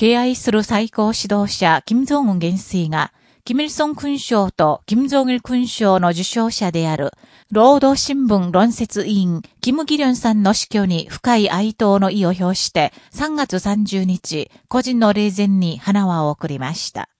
敬愛する最高指導者、金正恩元帥が、金日ル勲章と金正日勲章の受章者である、労働新聞論説委員、金義・ギさんの死去に深い哀悼の意を表して、3月30日、個人の霊前に花輪を送りました。